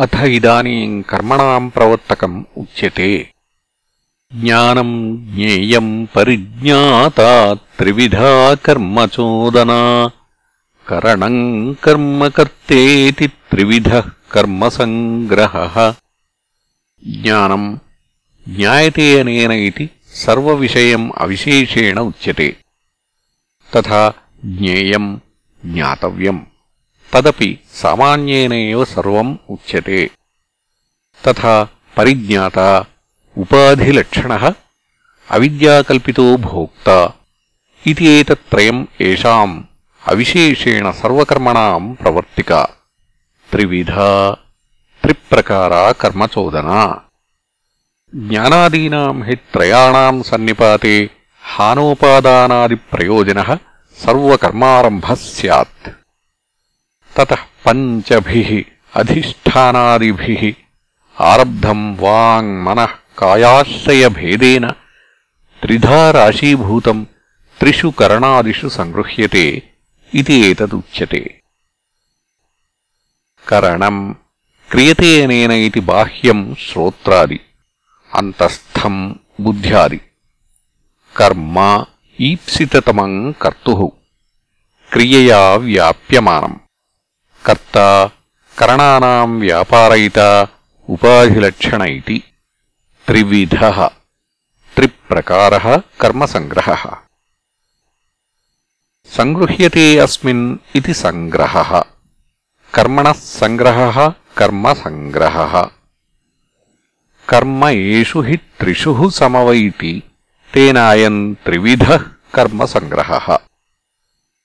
అథ ఇదానీం కర్మణాం ప్రవర్తకం ఉచ్యతే. జ్ఞానం జ్ఞేయం పరిజ్ఞాత త్రివిధా కర్మచోదనా. కరణం కర్మ కర్తేతి త్రివిధ కర్మసంగ్రహ. జ్ఞానం జ్ఞాయతే అనేన ఇది సర్వవిషయం అవిశేషేణ ఉచ్యతే. తథా జ్ఞేయం జ్ఞాతవ్యం. తదపి సామాన్యేన ఏవ సర్వం ఉచ్యతే. తథా పరిజ్ఞాత ఉపాధిలక్షణः అవిద్యాకల్పితో భోక్త ఇది ఏతత్త్రయం ఏషాం అవిశేషేణ సర్వకర్మణాం ప్రవర్తిక. త్రివిధా త్రిప్రకారా కర్మచోదనా. జ్ఞానాదీనాం హి త్రయాణాం సన్నిపాతే హానోపాదానాదిప్రయోజనः సర్వకర్మారంభः స్యాత్. తతः పంచభిः అధిష్టానాదిభిः ఆరబ్ధం వాङ् మనः కాయాశ్రయభేదేన త్రిధా రాశీభూతం త్రిషు కరణాదిషు సంగృహ్యతే ఇది ఏతదుచ్యతే. కరణం క్రియతే అనేన ఇది బాహ్యం శ్రోత్రాది అంతస్థం బుద్ధ్యాది. కర్మ ఈప్సితతమం కర్తుః క్రియయా వ్యాప్యమానం. కర్త కరణానా వ్యాపారయిత ఉపాధిలక్షణ ఇది త్రివిధ త్రిప్రకార కర్మసంగ్రహ. సంగృహ్యతే అస్మిన్ ఇది సంగ్రహ. కర్మణ సంగ్రహ కర్మసంగ్రహ. కర్మ ఏషు హి త్రిషు సమవైతి తేనాయన్ త్రివిధ కర్మసంగ్రహ.